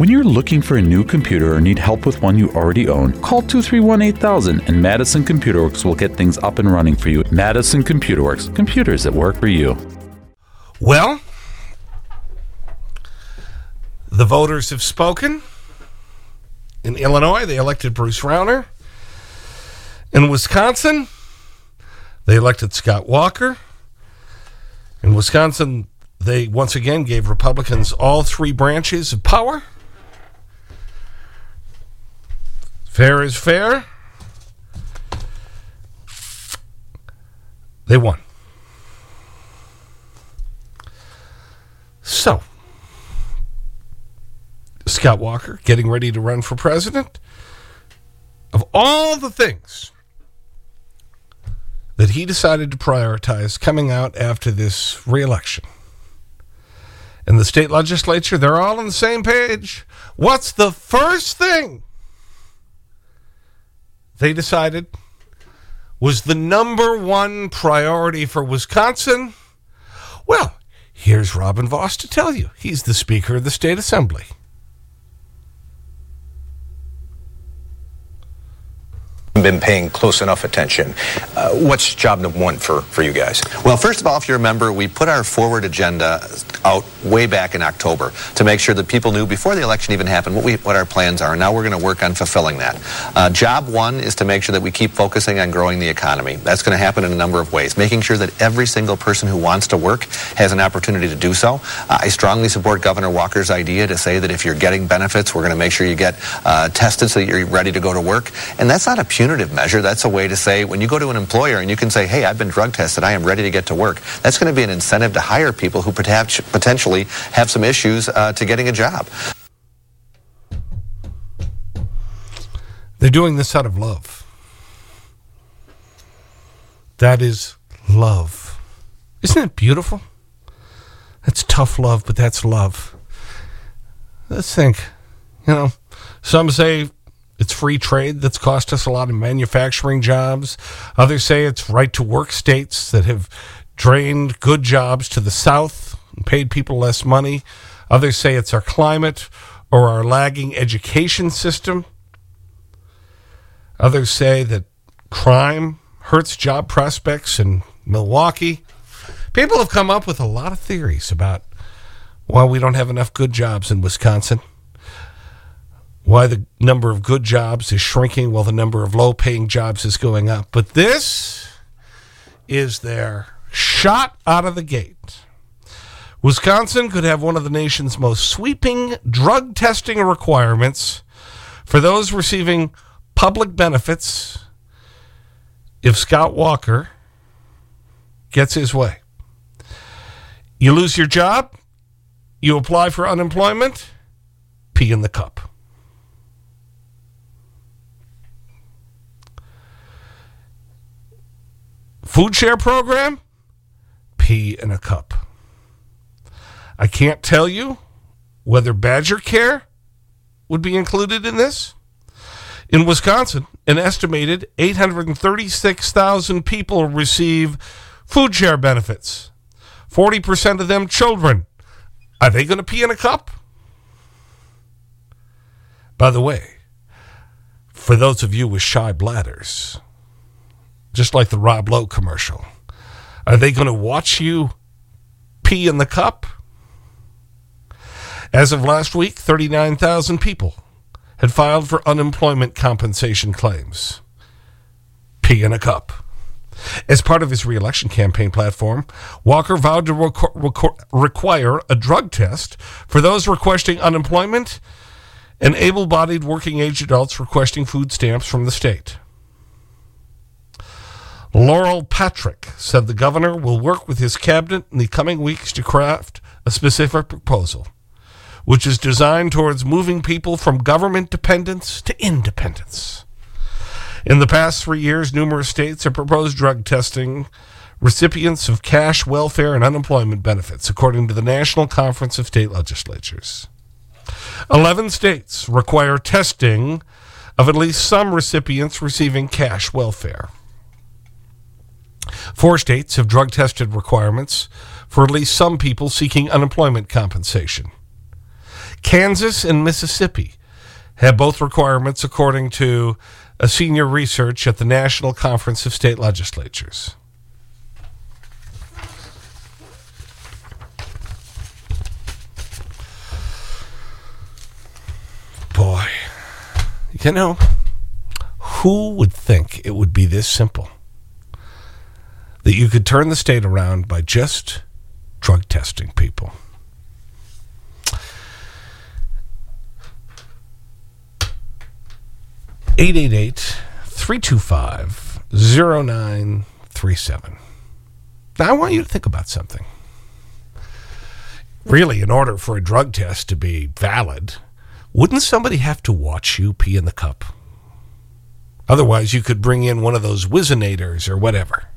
When you're looking for a new computer or need help with one you already own, call 231 8000 and Madison Computer Works will get things up and running for you. Madison Computer Works, computers that work for you. Well, the voters have spoken. In Illinois, they elected Bruce Rauner. In Wisconsin, they elected Scott Walker. In Wisconsin, they once again gave Republicans all three branches of power. Fair is fair. They won. So, Scott Walker getting ready to run for president. Of all the things that he decided to prioritize coming out after this reelection, in the state legislature, they're all on the same page. What's the first thing they decided was the number one priority for Wisconsin? Well, here's Robin Vos to tell you. He's the Speaker of the State Assembly. Been paying close enough attention. Uh, what's job number one for, for you guys? Well, first of all, if you remember, we put our forward agenda out way back in October to make sure that people knew before the election even happened what, we, what our plans are. Now we're going to work on fulfilling that. Uh, job one is to make sure that we keep focusing on growing the economy. That's going to happen in a number of ways, making sure that every single person who wants to work has an opportunity to do so. Uh, I strongly support Governor Walker's idea to say that if you're getting benefits, we're going to make sure you get uh, tested so that you're ready to go to work. And that's not a punitive measure. That's a way to say when you go to an employer and you can say, hey, I've been drug tested, I am ready to get to work. That's going to be an incentive to hire people who potentially have some issues uh, to getting a job. They're doing this out of love. That is love. Isn't it beautiful? That's tough love, but that's love. Let's think. You know, some say it's free trade that's cost us a lot of manufacturing jobs. Others say it's right to work states that have drained good jobs to the South and paid people less money. Others say it's our climate or our lagging education system. Others say that crime hurts job prospects in Milwaukee. People have come up with a lot of theories about why we don't have enough good jobs in Wisconsin why the number of good jobs is shrinking while the number of low-paying jobs is going up. But this is their shot out of the gate. Wisconsin could have one of the nation's most sweeping drug testing requirements for those receiving public benefits if Scott Walker gets his way. You lose your job, you apply for unemployment, pee in the cup. Food share program? Pee in a cup. I can't tell you whether Badger Care would be included in this. In Wisconsin, an estimated 836,000 people receive food share benefits. 40% of them children. Are they going to pee in a cup? By the way, for those of you with shy bladders, just like the Rob Lowe commercial. Are they going to watch you pee in the cup? As of last week, 39,000 people had filed for unemployment compensation claims. Pee in a cup. As part of his reelection campaign platform, Walker vowed to requ require a drug test for those requesting unemployment and able-bodied working-age adults requesting food stamps from the state. Laurel Patrick said the governor will work with his cabinet in the coming weeks to craft a specific proposal, which is designed towards moving people from government dependence to independence. In the past three years, numerous states have proposed drug testing recipients of cash, welfare, and unemployment benefits, according to the National Conference of State Legislatures. Eleven states require testing of at least some recipients receiving cash welfare. Four states have drug tested requirements for at least some people seeking unemployment compensation. Kansas and Mississippi have both requirements according to a senior research at the National Conference of State Legislatures. Boy, you know, who would think it would be this simple? That you could turn the state around by just drug testing people. Eight eight eight three two five zero nine three seven. Now, I want you to think about something. Really, in order for a drug test to be valid, wouldn't somebody have to watch you pee in the cup? Otherwise, you could bring in one of those Whizzinators or whatever.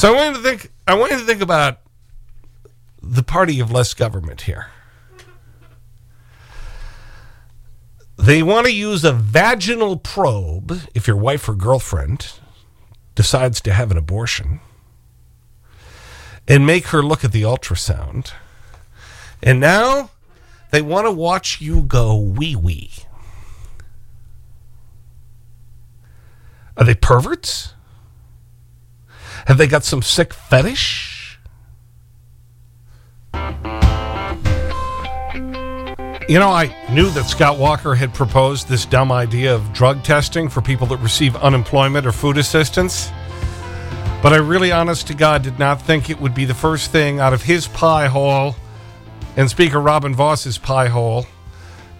So I want you to think, I want you to think about the party of less government here. They want to use a vaginal probe if your wife or girlfriend decides to have an abortion and make her look at the ultrasound. And now they want to watch you go wee wee. Are they perverts? Have they got some sick fetish? You know, I knew that Scott Walker had proposed this dumb idea of drug testing for people that receive unemployment or food assistance. But I really, honest to God, did not think it would be the first thing out of his pie hole and Speaker Robin Vos's pie hole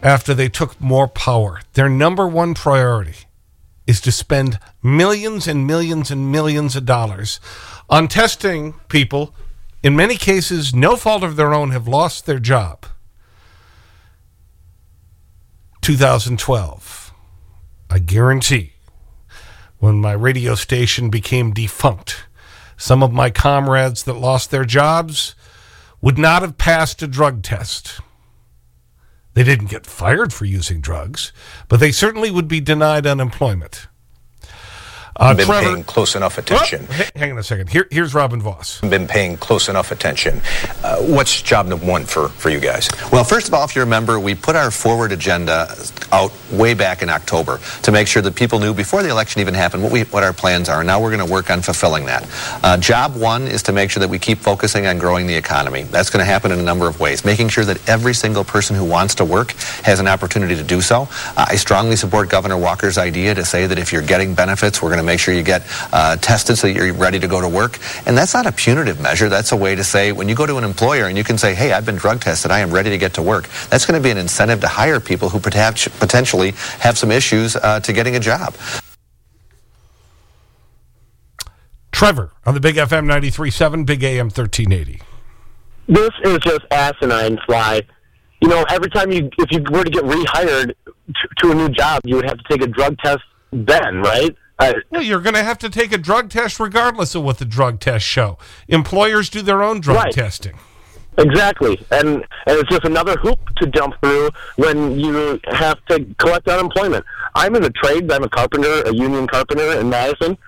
after they took more power. Their number one priority is to spend millions and millions and millions of dollars on testing people, in many cases, no fault of their own, have lost their job. 2012. I guarantee when my radio station became defunct, some of my comrades that lost their jobs would not have passed a drug test. They didn't get fired for using drugs, but they certainly would be denied unemployment. Uh, been Trevor, paying close enough attention. Oh, hang on a second. Here, here's Robin Vos. Been paying close enough attention. Uh, what's job number one for, for you guys? Well, first of all, if you remember, we put our forward agenda out way back in October to make sure that people knew before the election even happened what, we, what our plans are. And now we're going to work on fulfilling that. Uh, job one is to make sure that we keep focusing on growing the economy. That's going to happen in a number of ways. Making sure that every single person who wants to work has an opportunity to do so. Uh, I strongly support Governor Walker's idea to say that if you're getting benefits, we're going to make sure you get uh, tested so that you're ready to go to work. And that's not a punitive measure. That's a way to say when you go to an employer and you can say, hey, I've been drug tested, I am ready to get to work. That's going to be an incentive to hire people who perhaps potentially have some issues uh, to getting a job. Trevor on the Big FM 93.7, Big AM 1380. This is just asinine Sly. You know, every time you, if you were to get rehired to, to a new job, you would have to take a drug test then, right? Well, you're going to have to take a drug test regardless of what the drug tests show. Employers do their own drug right. testing. Exactly. And, and it's just another hoop to jump through when you have to collect unemployment. I'm in the trades. I'm a carpenter, a union carpenter in Madison.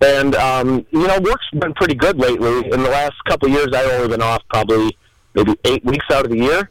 And, um, you know, work's been pretty good lately. In the last couple of years, I've only been off probably maybe eight weeks out of the year.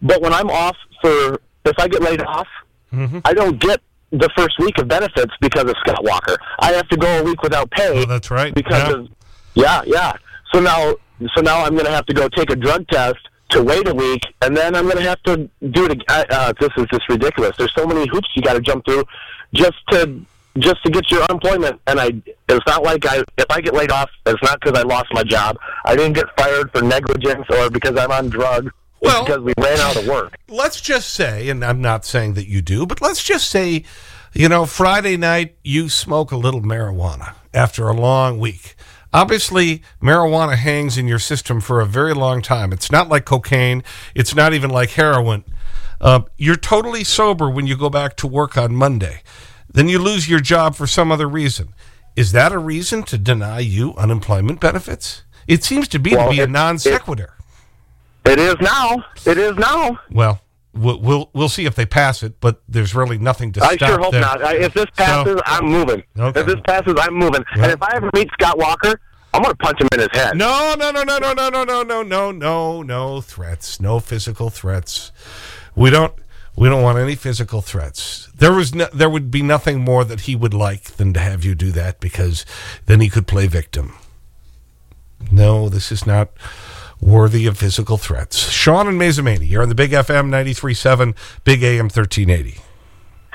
But when I'm off for, if I get laid off, mm -hmm. I don't get the first week of benefits because of Scott Walker. I have to go a week without pay. Oh, that's right. Because yeah. of yeah, yeah. So now, so now I'm going to have to go take a drug test to wait a week, and then I'm going to have to do it. Uh, this is just ridiculous. There's so many hoops you got to jump through just to just to get your unemployment. And I, it's not like I, if I get laid off, it's not because I lost my job. I didn't get fired for negligence or because I'm on drugs well, because we ran out of work. Let's just say, and I'm not saying that you do, but let's just say, you know, Friday night you smoke a little marijuana after a long week. Obviously, marijuana hangs in your system for a very long time. It's not like cocaine. It's not even like heroin. Uh, you're totally sober when you go back to work on Monday. Then you lose your job for some other reason. Is that a reason to deny you unemployment benefits? It seems to be well, to be a non sequitur. It is now. It is now. Well, we'll we'll, we'll see if they pass it, but there's really nothing to I stop I sure hope them. not. If this passes, so, I'm moving. Okay. If this passes, I'm moving. And if I ever meet Scott Walker, I'm going to punch him in his head. No, no, no, no, no, no, no, no, no, no, no, no threats. No physical threats. We don't, we don't want any physical threats. There, was no, there would be nothing more that he would like than to have you do that because then he could play victim. No, this is not worthy of physical threats. Sean and Mazomanie, you're on the Big FM 93.7, Big AM 1380.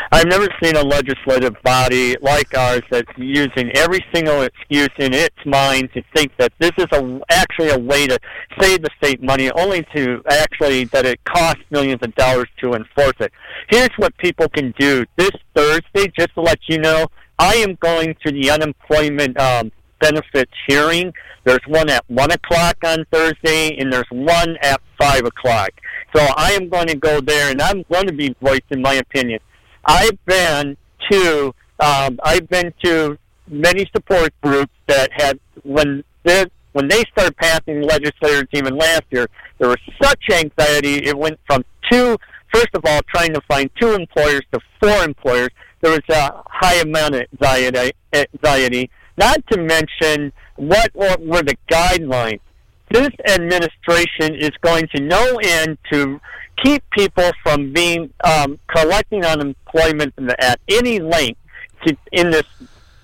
I've never seen a legislative body like ours that's using every single excuse in its mind to think that this is a, actually a way to save the state money, only to actually that it costs millions of dollars to enforce it. Here's what people can do this Thursday, just to let you know. I am going to the unemployment um, benefits hearing. There's one at one o'clock on Thursday, and there's one at five o'clock. So I am going to go there, and I'm going to be voicing my opinion. I've been to um, I've been to many support groups that had when they when they started passing legislators even last year, there was such anxiety. It went from two first of all trying to find two employers to four employers. There was a high amount of anxiety. Anxiety. Not to mention what were the guidelines. This administration is going to no end to keep people from being um, collecting unemployment at any length to, in this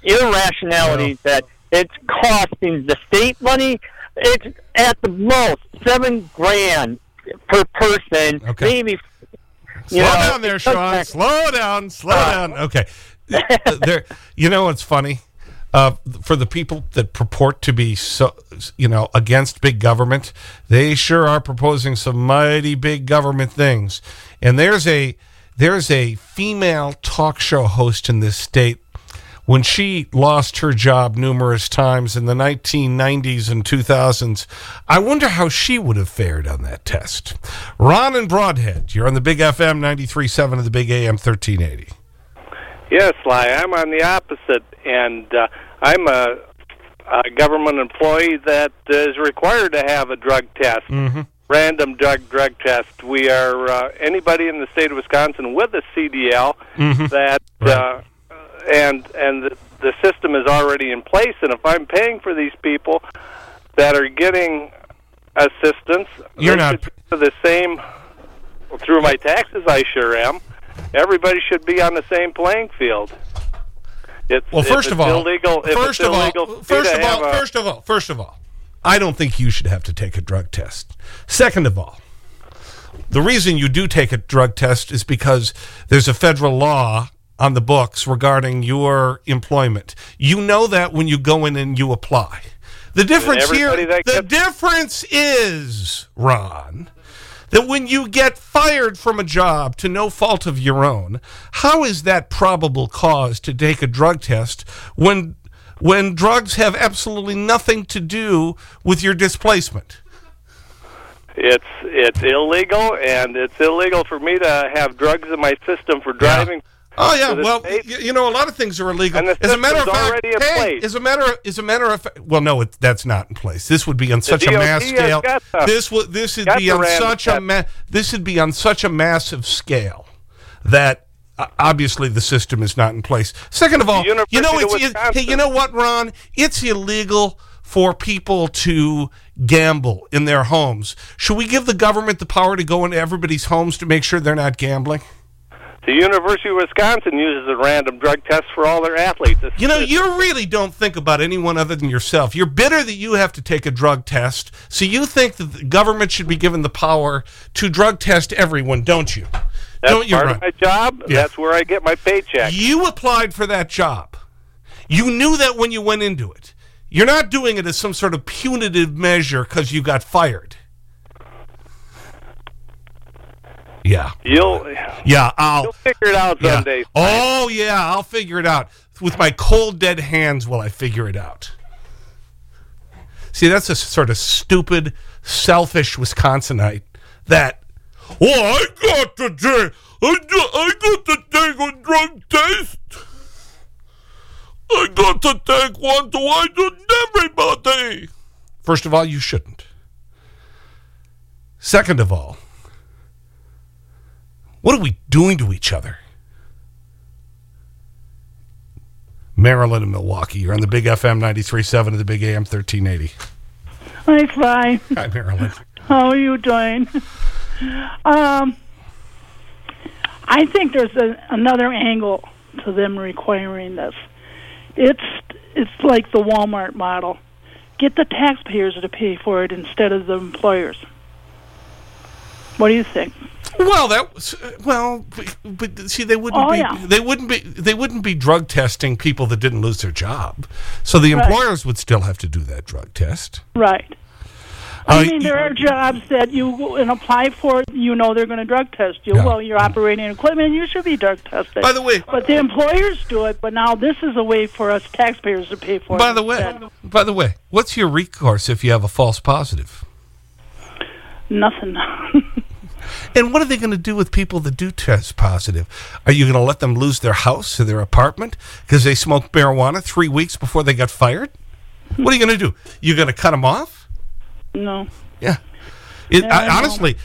irrationality that it's costing the state money. It's at the most seven grand per person, Okay. maybe. Slow know, down there, Sean. Slow down. Slow Uh, down. Okay. there, you know what's funny? Uh, for the people that purport to be so, you know, against big government, they sure are proposing some mighty big government things. And there's a there's a female talk show host in this state when she lost her job numerous times in the 1990s and 2000s, I wonder how she would have fared on that test. Ron and Brodhead, you're on the Big FM 93.7 of the Big AM 1380. Yes, Sly. I'm on the opposite, and uh, I'm a, a government employee that is required to have a drug test, random drug drug test. We are uh, anybody in the state of Wisconsin with a CDL that, uh, and and the, the system is already in place. And if I'm paying for these people that are getting assistance, You're not- for the same through my taxes. I sure am. Everybody should be on the same playing field. It's, Well, first of all, illegal. First of all, first of all, a- first of all, first of all, I don't think you should have to take a drug test. Second of all, the reason you do take a drug test is because there's a federal law on the books regarding your employment. You know that when you go in and you apply. The difference here, the difference is, Ron, that when you get fired from a job to no fault of your own, how is that probable cause to take a drug test when, when drugs have absolutely nothing to do with your displacement? it's it's illegal, and it's illegal for me to have drugs in my system for driving. Oh yeah, well, state. you know, a lot of things are illegal. As a matter of fact, hey, as a matter of, as a matter of fact, well, no, it, that's not in place. This would be on such a mass scale. the- this would this would be on such a ma this would be on such a massive scale that. Uh, obviously, the system is not in place. Second of all, you know, it's, hey, you know what, Ron? It's illegal for people to gamble in their homes. Should we give the government the power to go into everybody's homes to make sure they're not gambling? The University of Wisconsin uses a random drug test for all their athletes. It's- You know, you really don't think about anyone other than yourself. You're bitter that you have to take a drug test, so you think that the government should be given the power to drug test everyone, don't you? that's don't you, part Ron? of my job. Yeah. That's where I get my paycheck. You applied for that job. You knew that when you went into it. You're not doing it as some sort of punitive measure because you got fired. Yeah. You'll Yeah, I'll. you'll figure it out Yeah. someday. Oh, yeah, I'll figure it out. With my cold, dead hands will I figure it out. See, that's a sort of stupid, selfish Wisconsinite that, oh, I got to take, I got, I got to take a drug test. I got to take one to I do everybody. First of all, you shouldn't. Second of all, what are we doing to each other? Maryland and Milwaukee. You're on the Big FM 93.7 and the Big AM 1380. Hi, Sly. Hi, Maryland. How are you doing? um, I think there's a, another angle to them requiring this. It's it's like the Walmart model. Get the taxpayers to pay for it instead of the employers. What do you think? Well, that was well, but, but see, they wouldn't Oh, be yeah. they wouldn't be they wouldn't be drug testing people that didn't lose their job. So the Right. employers would still have to do that drug test. Right. I Uh, mean, there are jobs that you and apply for. You know they're going to drug test you. Yeah. Well, you're operating equipment. You should be drug tested. By the way- but the employers do it. But now this is a way for us taxpayers to pay for it. By the way, instead. by the way, what's your recourse if you have a false positive? nothing. And what are they going to do with people that do test positive? Are you going to let them lose their house or their apartment because they smoked marijuana three weeks before they got fired? What are you going to do? You're going to cut them off? no. Yeah. It, I honestly,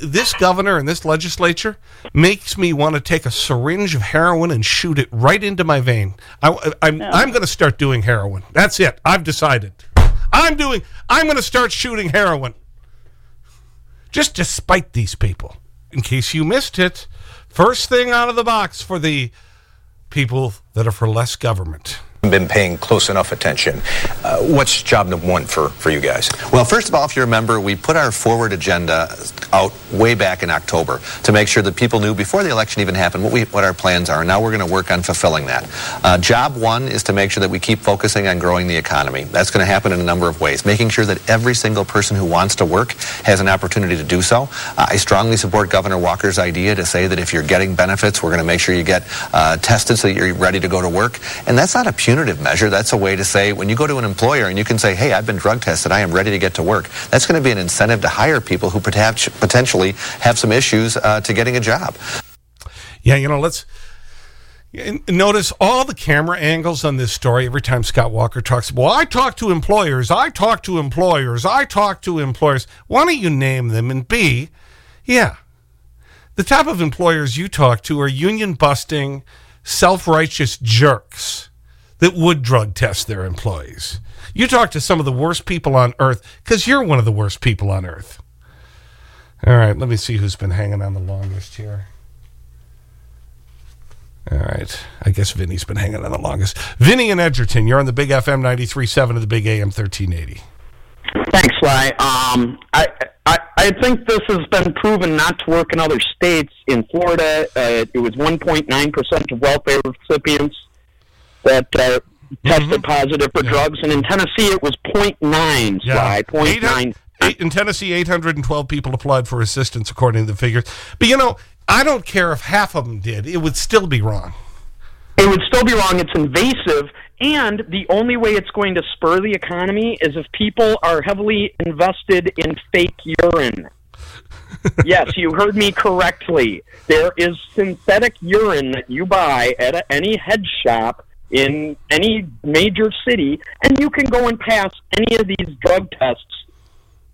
this governor and this legislature makes me want to take a syringe of heroin and shoot it right into my vein. I, am I'm going to start doing heroin. That's it. I've decided. I'm doing, I'm going to start shooting heroin. Just to spite these people. In case you missed it, first thing out of the box for the people that are for less government. Been paying close enough attention. Uh, what's job number one for, for you guys? Well, first of all, if you remember, we put our forward agenda out way back in October to make sure that people knew before the election even happened what, we, what our plans are. Now we're going to work on fulfilling that. Uh, job one is to make sure that we keep focusing on growing the economy. That's going to happen in a number of ways, making sure that every single person who wants to work has an opportunity to do so. Uh, I strongly support Governor Walker's idea to say that if you're getting benefits, we're going to make sure you get uh, tested so that you're ready to go to work. And that's not a punitive measure. That's a way to say when you go to an employer and you can say, hey, I've been drug tested, I am ready to get to work. That's going to be an incentive to hire people who potentially have some issues uh, to getting a job. Yeah, you know, let's notice all the camera angles on this story every time Scott Walker talks. Well, I talk to employers. I talk to employers. I talk to employers. Why don't you name them? And B, yeah, the type of employers you talk to are union busting, self righteous jerks that would drug test their employees. You talk to some of the worst people on earth because you're one of the worst people on earth. All right, let me see who's been hanging on the longest here. All right. I guess Vinny's been hanging on the longest. Vinny and Edgerton, you're on the Big FM 93.7 of the Big AM 1380. Thanks, Sly. Um, I, I I think this has been proven not to work in other states. In Florida, uh, it was 1.9 percent of welfare recipients that uh, tested positive for drugs, and in Tennessee, it was 0.9. Sly, 0.9. Eight, in Tennessee, 812 people applied for assistance, according to the figures. But, you know, I don't care if half of them did. It would still be wrong. It would still be wrong. It's invasive, and the only way it's going to spur the economy is if people are heavily invested in fake urine. yes, you heard me correctly. There is synthetic urine that you buy at any head shop in any major city, and you can go and pass any of these drug tests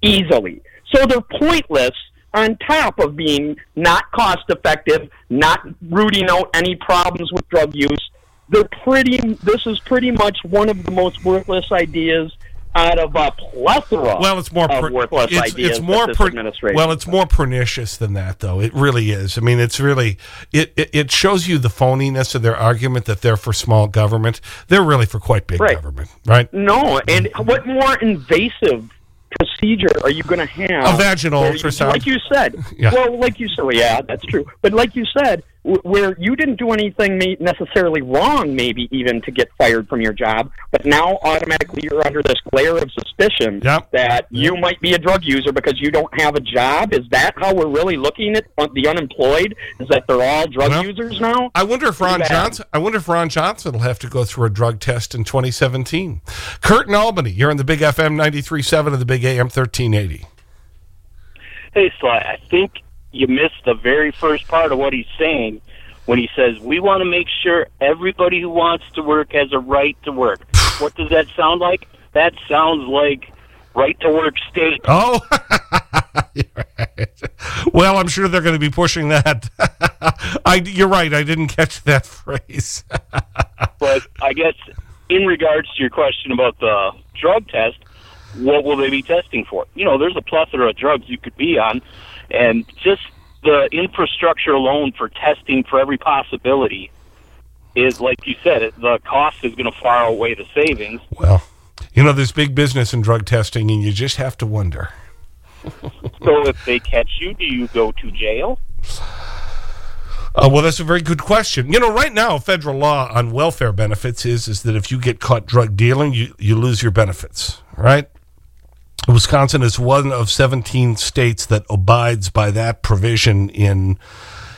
easily. So they're pointless on top of being not cost effective, not rooting out any problems with drug use. They're pretty this is pretty much one of the most worthless ideas out of a plethora Well, it's more of per- worthless it's, ideas it's more this administration well, it's more pernicious than that, though. It really is. I mean, it's really it, it it shows you the phoniness of their argument that they're for small government. They're really for quite big Right. government, right? No, and what more invasive procedure are you going to have? A vaginal ultrasound. Like you said. Yeah. Well, like you said, well, yeah, that's true. But like you said, where you didn't do anything necessarily wrong, maybe even to get fired from your job, but now automatically you're under this glare of suspicion Yep. that you might be a drug user because you don't have a job. Is that how we're really looking at the unemployed? Is that they're all drug Well, users now? I wonder if Ron Johnson. I wonder if Ron Johnson will have to go through a drug test in 2017. Kurt in Albany, you're on the Big FM 93.7 of the Big AM 1380. Hey, Sly, I think you missed the very first part of what he's saying when he says, We want to make sure everybody who wants to work has a right to work. what does that sound like? That sounds like right to work state. Oh, right. well, I'm sure they're going to be pushing that. I, you're right. I didn't catch that phrase. But I guess in regards to your question about the drug test, what will they be testing for? You know, there's a plethora of drugs you could be on, and just the infrastructure alone for testing for every possibility is, like you said, it, the cost is going to far outweigh the savings. Well, you know, there's big business in drug testing, and you just have to wonder. so if they catch you, do you go to jail? Uh, well, that's a very good question. You know, right now, federal law on welfare benefits is, is that if you get caught drug dealing, you, you lose your benefits, right? Wisconsin is one of 17 states that abides by that provision in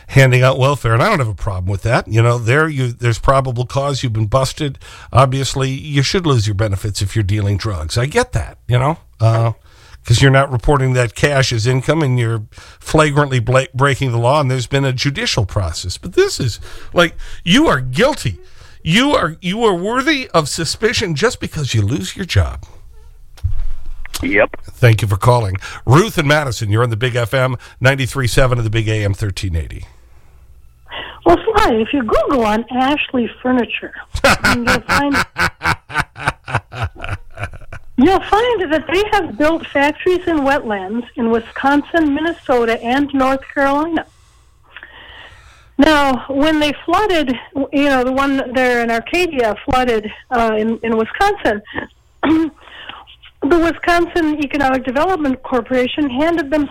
handing out welfare. And I don't have a problem with that. You know, there you, there's probable cause. You've been busted. Obviously, you should lose your benefits if you're dealing drugs. I get that, you know. Uh, because you're not reporting that cash as income and you're flagrantly breaking the law and there's been a judicial process. But this is like you are guilty. You are, you are worthy of suspicion just because you lose your job. Yep. Thank you for calling. Ruth and Madison, you're on the Big FM 93.7 of the Big AM 1380. Well, Sly, if you Google on Ashley Furniture, you'll find You'll find that they have built factories in wetlands in Wisconsin, Minnesota, and North Carolina. Now, when they flooded, you know, the one there in Arcadia flooded uh, in, in Wisconsin, the Wisconsin Economic Development Corporation handed them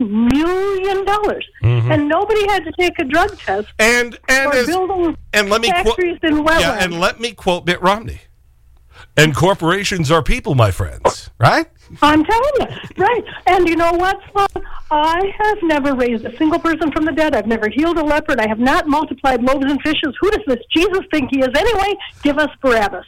$6 million. Mm -hmm. And nobody had to take a drug test and, and for building and let me factories in wetlands. Yeah, and let me quote Mitt Romney. And corporations are people, my friends, right? I'm telling you, right. And you know what, I have never raised a single person from the dead. I've never healed a leopard. I have not multiplied loaves and fishes. Who does this Jesus think he is anyway? Give us Barabbas.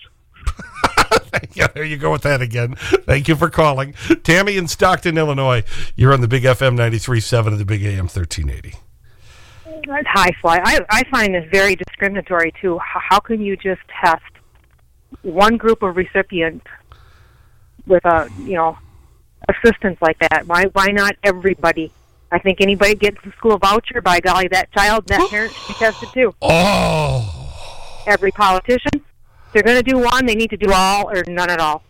yeah, there you go with that again. Thank you for calling. Tammy in Stockton, Illinois. You're on the Big FM 93.7 of the Big AM 1380. Hi, Sly. I, I find this very discriminatory, too. How can you just test one group of recipients with a you know assistance like that. Why why not everybody? I think anybody gets a school voucher, by golly, that child, that parent should be tested too. Oh. Every politician, they're going to do one, they need to do all or none at all.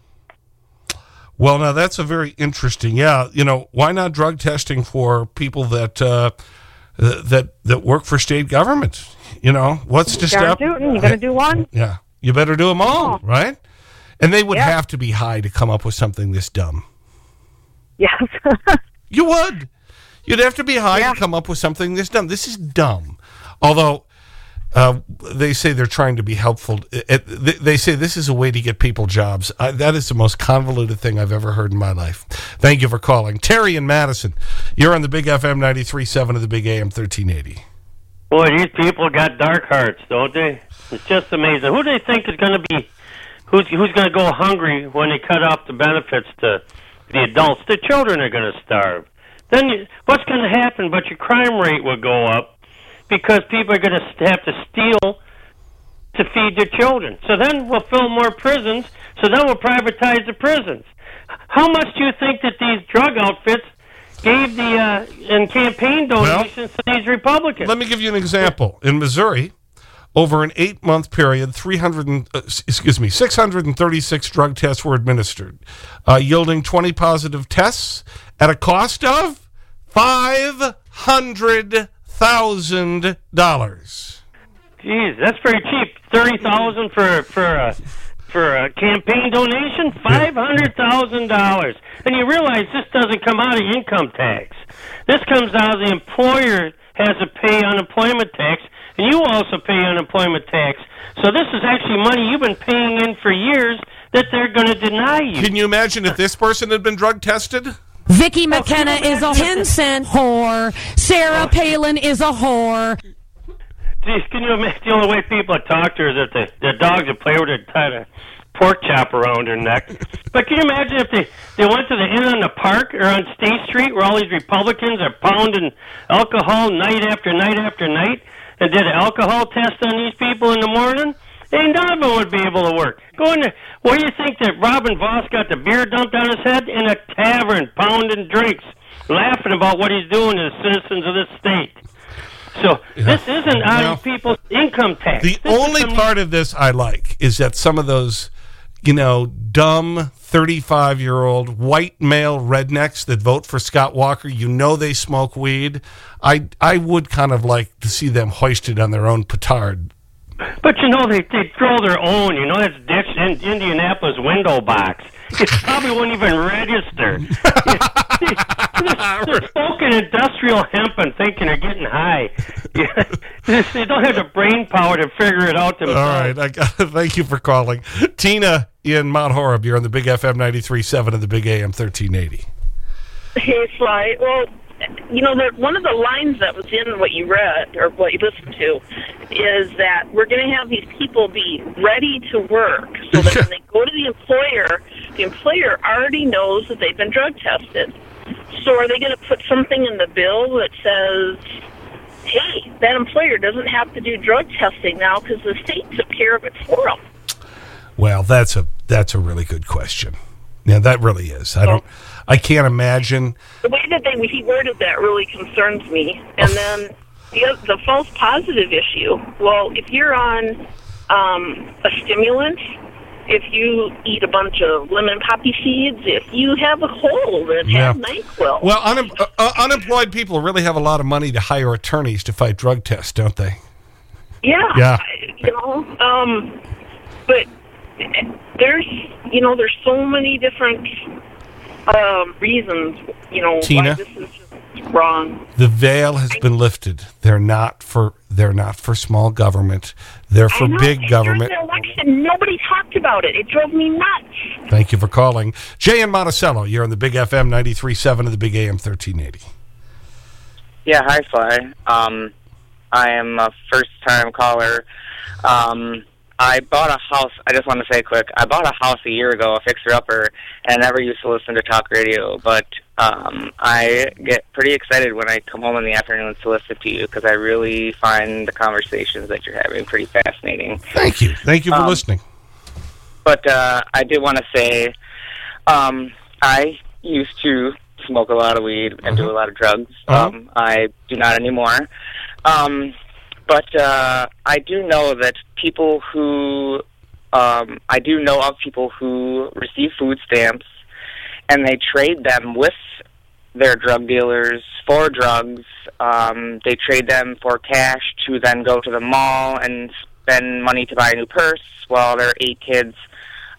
Well, now that's a very interesting. Yeah, you know, why not drug testing for people that uh, that that work for state government? You know, what's to stop? You're going to do one. Yeah. You better do them all, oh. right? And they would have to be high to come up with something this dumb. Yes. you would. You'd have to be high yeah. to come up with something this dumb. This is dumb. Although uh, they say they're trying to be helpful. It, they say this is a way to get people jobs. Uh, that is the most convoluted thing I've ever heard in my life. Thank you for calling. Terry and Madison, you're on the Big FM 93.7 of the Big AM 1380. Boy, these people got dark hearts, don't they? It's just amazing. Who do they think is going to be? Who's who's going to go hungry when they cut off the benefits to the adults? The children are going to starve. Then you, what's going to happen? But your crime rate will go up because people are going to have to steal to feed their children. So then we'll fill more prisons. So then we'll privatize the prisons. How much do you think that these drug outfits gave the uh, in campaign donations well, to these Republicans? Let me give you an example. In Missouri, over an eight-month period, 300 and, uh, excuse me, 636 drug tests were administered, uh, yielding 20 positive tests at a cost of $500,000. Jeez, that's very cheap. 30000 for for a, for a campaign donation? $500,000. And you realize this doesn't come out of income tax. This comes out of the employer has to pay unemployment tax and you also pay unemployment tax. So this is actually money you've been paying in for years that they're going to deny you. Can you imagine if this person had been drug tested? Vicki oh, McKenna is a 10 cent whore. Sarah oh. Palin is a whore. Geez, can you imagine the only way people talk to her is that the, the dogs would play with her tie a pork chop around her neck. but can you imagine if they, they went to the inn on the park or on State Street where all these Republicans are pounding alcohol night after night after night? and did an alcohol test on these people in the morning, of them would be able to work. Go in there. Where do you think that Robin Vos got the beer dumped on his head? In a tavern, pounding drinks, laughing about what he's doing to the citizens of this state. So this isn't out of people's income tax. The This only part of this I like is that some of those, you know, dumb 35 year old white male rednecks that vote for Scott Walker, you know they smoke weed. I, I would kind of like to see them hoisted on their own petard. But you know, they they throw their own. You know, that's Dick's in, Indianapolis window box. It probably won't even register. they're, they're smoking industrial hemp and thinking they're getting high. Yeah. they don't have the brain power to figure it out All themselves. right. I got, thank you for calling. Tina in Mount Horeb, you're on the Big FM 93.7 and the Big AM 1380. Hey, Sly. Well, you know, the, one of the lines that was in what you read or what you listened to is that we're going to have these people be ready to work so that when they go to the employer, the employer already knows that they've been drug tested. So are they going to put something in the bill that says, hey, that employer doesn't have to do drug testing now because the state took care of it for them? Well, that's a, that's a really good question. Yeah, that really is. I don't, I can't imagine. the way that they he worded that really concerns me. And then the the false positive issue. Well, if you're on um, a stimulant, if you eat a bunch of lemon poppy seeds, if you have a cold and Yeah. have Nyquil, Well, unem uh, uh, unemployed people really have a lot of money to hire attorneys to fight drug tests, don't they? yeah, Yeah. You know. Um, but there's you know there's so many different um, reasons you know Tina? why this is just wrong. The veil has been lifted. They're not for they're not for small government. They're for I know. big government. During the election, nobody talked about it. It drove me nuts. Thank you for calling. Jay and Monticello, you're on the Big FM 93.7 of the Big AM 1380. Yeah, hi, Sly. Um, I am a first-time caller. Um, I bought a house. I just want to say quick. I bought a house a year ago, a fixer-upper, and I never used to listen to talk radio. But um, I get pretty excited when I come home in the afternoons to listen to you because I really find the conversations that you're having pretty fascinating. Thank you. Thank you for Um, listening. But uh, I did want to say, um, I used to smoke a lot of weed and do a lot of drugs. Uh-huh. Um, I do not anymore. Um, but uh, I do know that people who um, I do know of people who receive food stamps and they trade them with their drug dealers for drugs. Um, they trade them for cash to then go to the mall and spend money to buy a new purse while their eight kids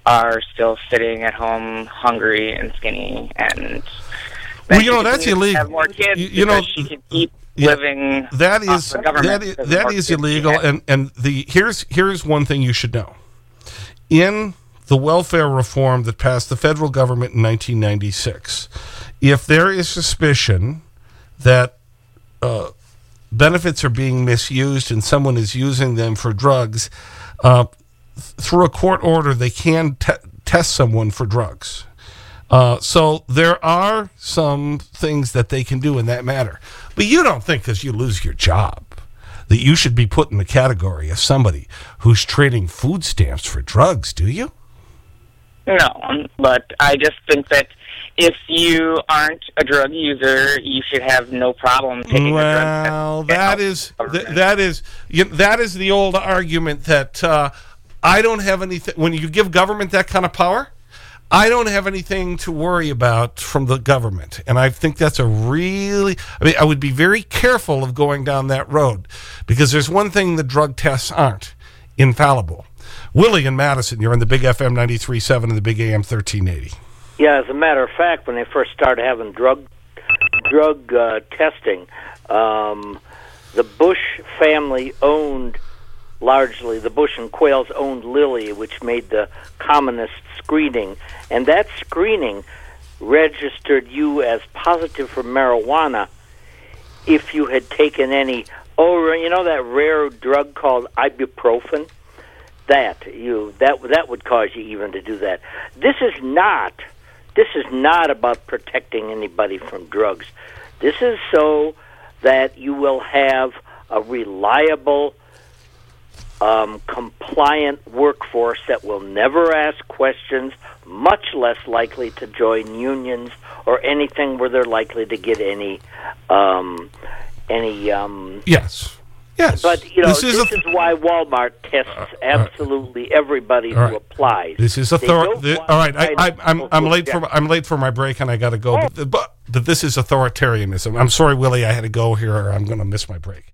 are still sitting at home hungry and skinny and Well, you know, that's illegal. Have more kids You- you know, she can keep Yeah, living. That off is the government that is, that is illegal, and and the here's here's one thing you should know. In the welfare reform that passed the federal government in 1996, if there is suspicion that uh, benefits are being misused and someone is using them for drugs, uh, th- through a court order, they can te test someone for drugs. Uh, so there are some things that they can do in that matter. But you don't think because you lose your job that you should be put in the category of somebody who's trading food stamps for drugs, do you? No, but I just think that if you aren't a drug user, you should have no problem taking a drug. Well, that is th that is you, that is the old argument that uh, I don't have anything when you give government that kind of power. I don't have anything to worry about from the government. And I think that's a really, I mean, I would be very careful of going down that road because there's one thing the drug tests aren't infallible. Willie and Madison, you're on the Big FM 93.7 and the Big AM 1380. Yeah, as a matter of fact, when they first started having drug drug uh, testing, um, the Bush family owned largely the Bush and Quayles owned Lilly, which made the commonest screening, and that screening registered you as positive for marijuana if you had taken any. Oh, you know that rare drug called ibuprofen. That you that that would cause you even to do that. This is not. This is not about protecting anybody from drugs. This is so that you will have a reliable, um, compliant workforce that will never ask questions, much less likely to join unions or anything where they're likely to get any um, any. Um, Yes. Yes. But you know, This this, is is, why Walmart tests absolutely everybody right. who applies. This is authority. don't All right, I, I, to I'm I'm late for I'm late for my break and I got to go. But, but but this is authoritarianism. I'm sorry, Willie. I had to go here, or I'm going to miss my break.